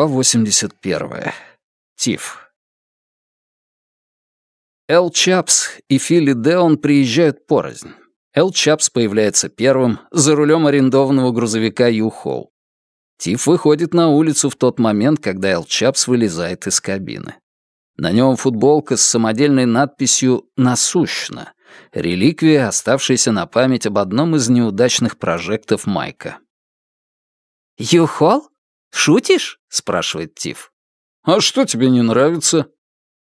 Глава 81. Тиф. Эл Чапс и Филли Деон приезжают порознь. Эл Чапс появляется первым за рулем арендованного грузовика Ю-Холл. Тиф выходит на улицу в тот момент, когда Эл Чапс вылезает из кабины. На нем футболка с самодельной надписью «Насущно», реликвия, оставшаяся на память об одном из неудачных прожектов Майка. «Ю-Холл?» «Шутишь?» — спрашивает Тиф. «А что тебе не нравится?»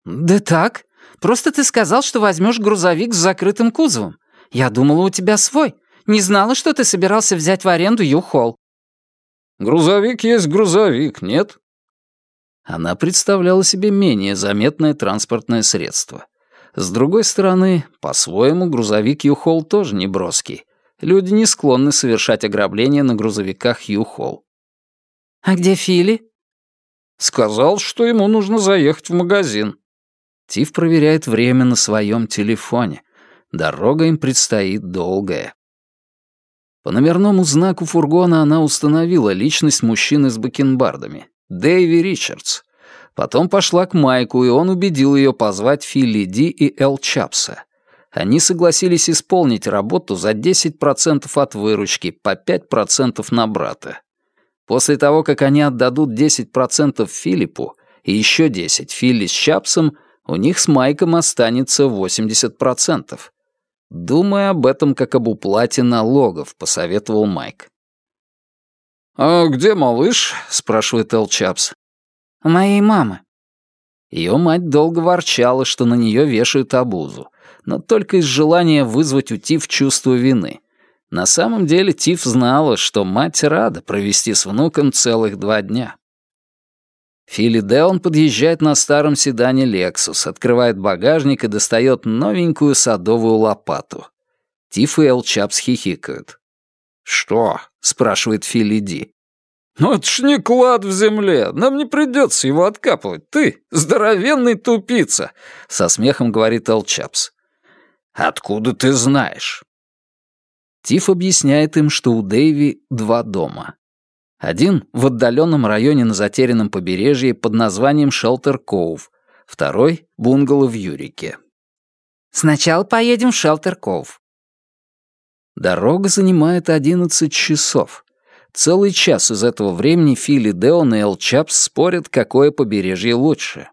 «Да так. Просто ты сказал, что возьмешь грузовик с закрытым кузовом. Я думала, у тебя свой. Не знала, что ты собирался взять в аренду Ю-Холл». «Грузовик есть грузовик, нет?» Она представляла себе менее заметное транспортное средство. С другой стороны, по-своему, грузовик Ю-Холл тоже не броский. Люди не склонны совершать ограбления на грузовиках Ю-Холл. «А где Фили?» «Сказал, что ему нужно заехать в магазин». Тиф проверяет время на своем телефоне. Дорога им предстоит долгая. По номерному знаку фургона она установила личность мужчины с бакенбардами — Дэйви Ричардс. Потом пошла к Майку, и он убедил ее позвать Филли Ди и Эл Чапса. Они согласились исполнить работу за 10% от выручки, по 5% на брата. После того, как они отдадут 10% Филиппу и еще 10 Филли с Чапсом, у них с Майком останется 80%. Думая об этом как об уплате налогов, посоветовал Майк. «А где малыш?» — спрашивает Эл Чапс. «У моей мамы». Ее мать долго ворчала, что на нее вешают обузу, но только из желания вызвать у Тиф чувство вины. На самом деле Тиф знала, что мать рада провести с внуком целых два дня. Филли Деон подъезжает на старом седане «Лексус», открывает багажник и достает новенькую садовую лопату. Тиф и Эл Чапс хихикают. «Что?» — спрашивает Филли Ди. «Ну это ж не клад в земле, нам не придется его откапывать. Ты здоровенный тупица!» — со смехом говорит Эл Чапс. «Откуда ты знаешь?» Тиф объясняет им, что у Дэйви два дома. Один в отдаленном районе на затерянном побережье под названием Шелтер Коув, второй — бунгало в Юрике. «Сначала поедем в Шелтер Коув». Дорога занимает 11 часов. Целый час из этого времени Филли Деон и Эл Чапс спорят, какое побережье лучше.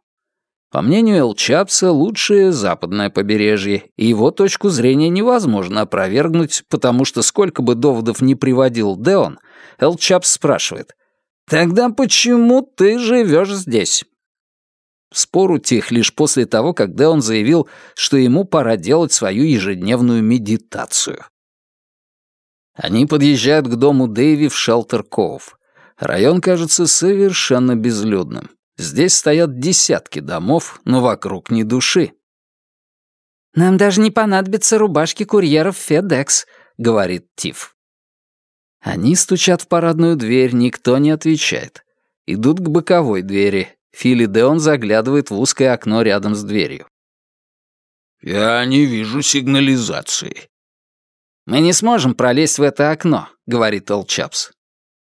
По мнению Эл Чапса, лучшее западное побережье, и его точку зрения невозможно опровергнуть, потому что сколько бы доводов ни приводил Деон, Эл Чапс спрашивает, «Тогда почему ты живешь здесь?» Спор утих лишь после того, как Деон заявил, что ему пора делать свою ежедневную медитацию. Они подъезжают к дому Дэйви в Шелтер-Коув. Район кажется совершенно безлюдным. Здесь стоят десятки домов, но вокруг ни души. «Нам даже не понадобятся рубашки курьеров FedEx», — говорит Тиф. Они стучат в парадную дверь, никто не отвечает. Идут к боковой двери. Филли Деон заглядывает в узкое окно рядом с дверью. «Я не вижу сигнализации». «Мы не сможем пролезть в это окно», — говорит Олчапс.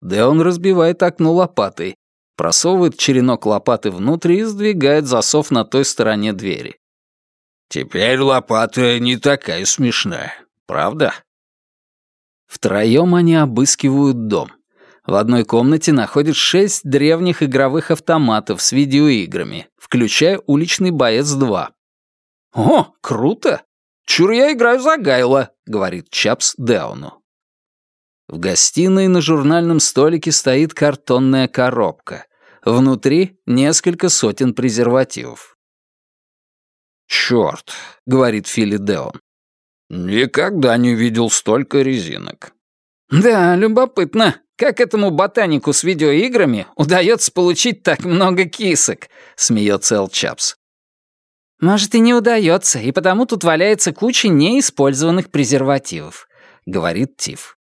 Деон разбивает окно лопатой, просовывает черенок лопаты внутрь и сдвигает засов на той стороне двери. «Теперь лопата не такая смешная, правда?» Втроем они обыскивают дом. В одной комнате находят шесть древних игровых автоматов с видеоиграми, включая «Уличный боец-2». «О, круто! Чур я играю за Гайла», — говорит Чапс Деону. В гостиной на журнальном столике стоит картонная коробка. Внутри несколько сотен презервативов. «Чёрт», — говорит Филли. «Никогда не видел столько резинок». «Да, любопытно, как этому ботанику с видеоиграми удается получить так много кисок?» — смеется Эл Чапс. «Может, и не удается, и потому тут валяется куча неиспользованных презервативов», — говорит Тиф.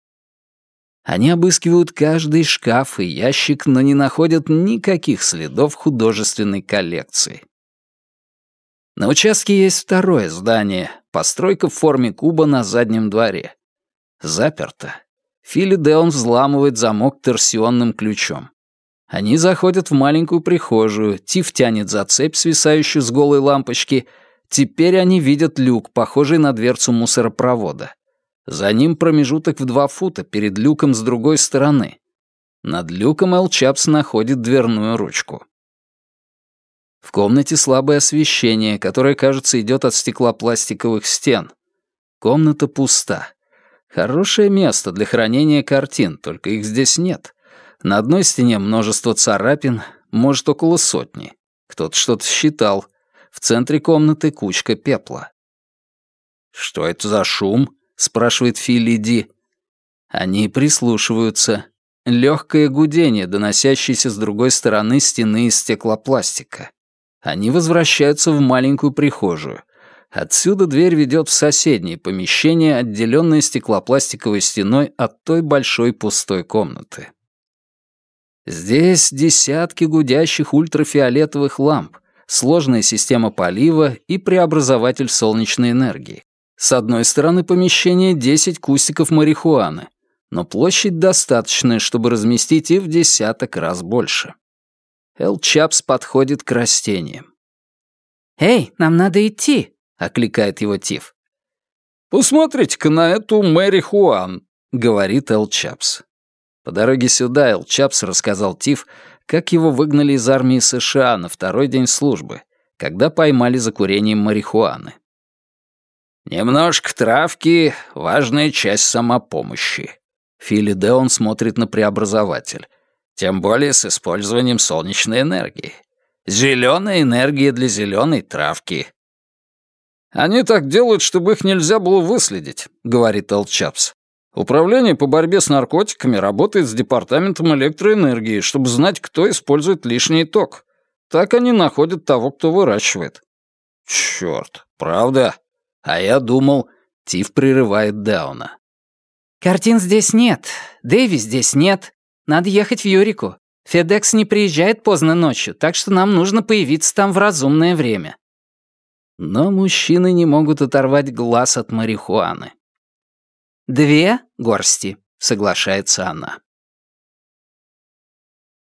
Они обыскивают каждый шкаф и ящик, но не находят никаких следов художественной коллекции. На участке есть второе здание, постройка в форме куба на заднем дворе. Заперто. Филли Деон взламывает замок торсионным ключом. Они заходят в маленькую прихожую, Тиф тянет за цепь, свисающую с голой лампочки. Теперь они видят люк, похожий на дверцу мусоропровода. За ним промежуток в два фута перед люком с другой стороны. Над люком Эл Чапс находит дверную ручку. В комнате слабое освещение, которое, кажется, идет от стеклопластиковых стен. Комната пуста. Хорошее место для хранения картин, только их здесь нет. На одной стене множество царапин, может, около сотни. Кто-то что-то считал. В центре комнаты кучка пепла. «Что это за шум?» — спрашивает Филли Ди. Они прислушиваются. Легкое гудение, доносящееся с другой стороны стены из стеклопластика. Они возвращаются в маленькую прихожую. Отсюда дверь ведет в соседнее помещение, отделенное стеклопластиковой стеной от той большой пустой комнаты. Здесь десятки гудящих ультрафиолетовых ламп, сложная система полива и преобразователь солнечной энергии. С одной стороны помещения 10 кустиков марихуаны, но площадь достаточная, чтобы разместить и в десяток раз больше. Эл Чапс подходит к растениям. «Эй, нам надо идти!» — окликает его Тиф. «Посмотрите-ка на эту Мэри Хуан», — говорит Эл Чапс. По дороге сюда Эл Чапс рассказал Тиф, как его выгнали из армии США на второй день службы, когда поймали за курением марихуаны. «Немножко травки — важная часть самопомощи». Филли Деон смотрит на преобразователь. Тем более с использованием солнечной энергии. Зеленая энергия для зеленой травки. «Они так делают, чтобы их нельзя было выследить», — говорит Эл Чапс. «Управление по борьбе с наркотиками работает с департаментом электроэнергии, чтобы знать, кто использует лишний ток. Так они находят того, кто выращивает». «Чёрт, правда? А я думал...» Тиф прерывает Дауна. «Картин здесь нет, Дэви здесь нет, надо ехать в Юрику. Федекс не приезжает поздно ночью, так что нам нужно появиться там в разумное время». Но мужчины не могут оторвать глаз от марихуаны. «Две горсти», — соглашается она.